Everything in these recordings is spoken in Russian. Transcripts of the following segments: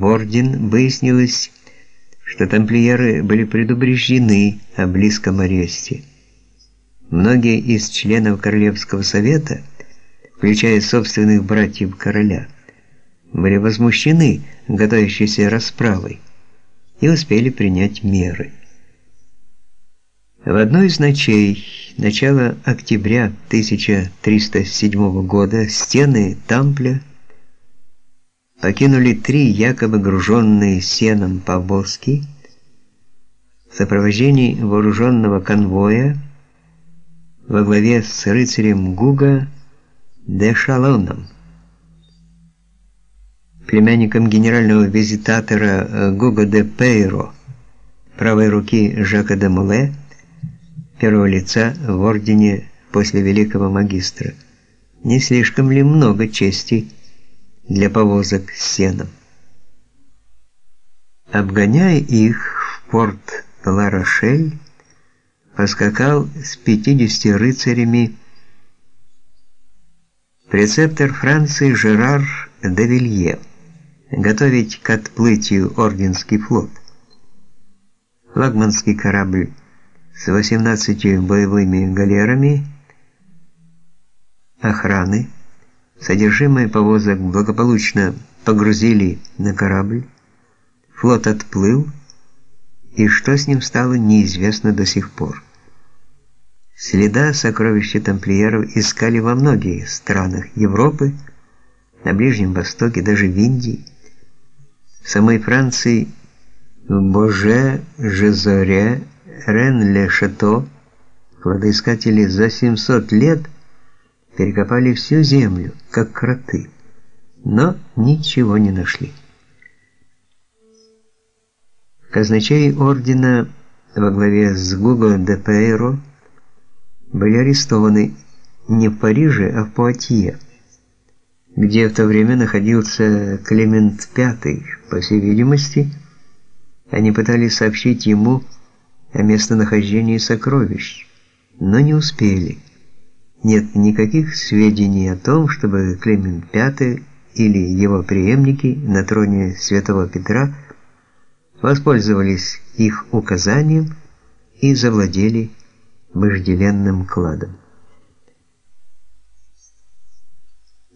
в орден, выяснилось, что тамплиеры были предупреждены о близком аресте. Многие из членов Королевского совета, включая собственных братьев короля, были возмущены готовящейся расправой и успели принять меры. В одной из ночей, начала октября 1307 года, стены Тампля покинули три якобы груженные сеном повозки в сопровождении вооруженного конвоя во главе с рыцарем Гуга де Шалоном, племянником генерального визитатора э, Гуга де Пейро, правой руки Жака де Муле, первого лица в ордене после великого магистра. Не слишком ли много чести для повозок с сеном? Обгоняя их в порт Ла-Рошель, поскакал с 50 рыцарями прецептор Франции Жерар де Вилье готовить к отплытию Орденский флот. Флагманский корабль с 18 боевыми галерами охраны, содержимое повозок благополучно погрузили на корабль, флот отплыл, и что с ним стало, неизвестно до сих пор. Следа сокровища тамплиеров искали во многих странах Европы, на Ближнем Востоке, даже в Индии. В самой Франции в Боже, Жезоре Рен-ле-Шато кладоискатели за 700 лет перекопали всю землю, как кроты, но ничего не нашли. Казначей ордена во главе с Гуго де Пейро были арестованы не в Париже, а в Пуатье, где в то время находился Климент V. По всей видимости, они пытались сообщить ему о местонахождении сокровищ, но не успели. Нет никаких сведений о том, чтобы Климент V или его преемники на троне Святого Петра воспользовались их указанием и завладели вожделенным кладом.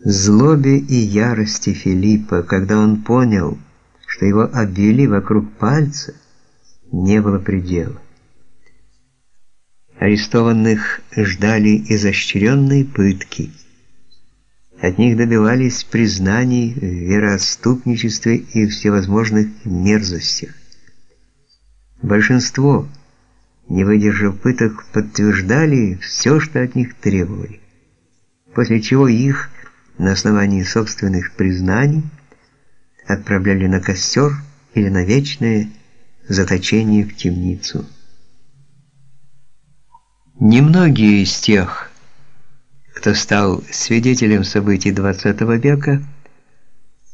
Злобе и ярости Филиппа, когда он понял, что его обвели вокруг пальца, не было предела. Арестованных ждали изощренные пытки. От них добивались признаний в вероотступничестве и всевозможных мерзостях. Большинство, не выдержав пыток, подтверждали все, что от них требовали, после чего их на основании собственных признаний отправляли на костер или на вечное заточение в темницу. Немногие из тех, кто стал свидетелем событий XX века,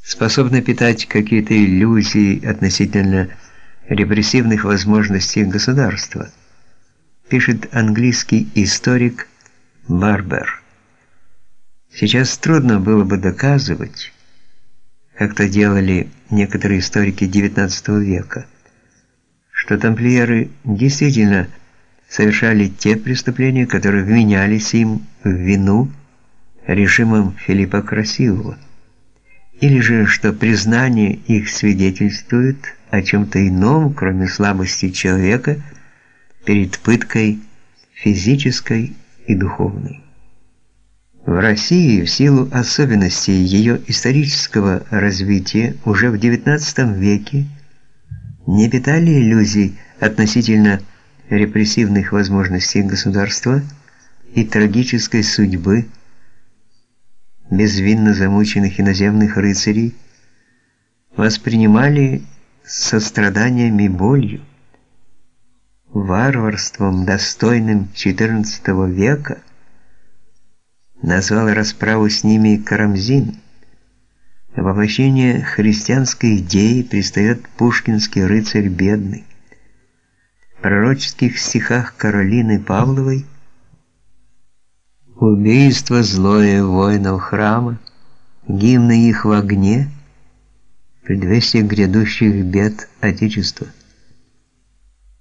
способны питать какие-то иллюзии относительно репрессивных возможностей государства, пишет английский историк Барбер. Сейчас трудно было бы доказывать, как то делали некоторые историки XIX века, что тамплиеры действительно совершали те преступления, которые вменялись им в вину режимом Филиппа Красивого, или же что признание их свидетельствует о чем-то ином, кроме слабости человека перед пыткой физической и духовной. В России в силу особенностей ее исторического развития уже в XIX веке не питали иллюзий относительно репрессивных возможностей государства и трагической судьбы безвинно замученных иноземных рыцарей, воспринимали состраданием и болью, варварством, достойным XIV века, назвал расправу с ними Карамзин – воплощение христианской идеи предстает пушкинский рыцарь бедный. Пророческих стихах Каролины Павловой убийство злое воинов храма, гимны их в огне, предвестник грядущих бед Отечества.